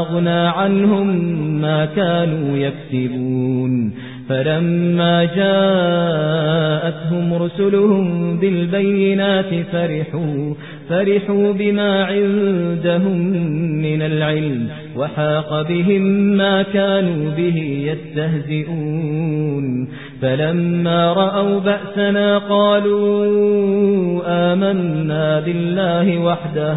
أغنى عنهم ما كانوا يكسبون. فلما جاءتهم رسلهم بالبينات فرحوا فرحوا بما عندهم من العلم وحاق بهم ما كانوا به يستهزئون. فلما رأوا بأسنا قالوا آمنا بالله وحده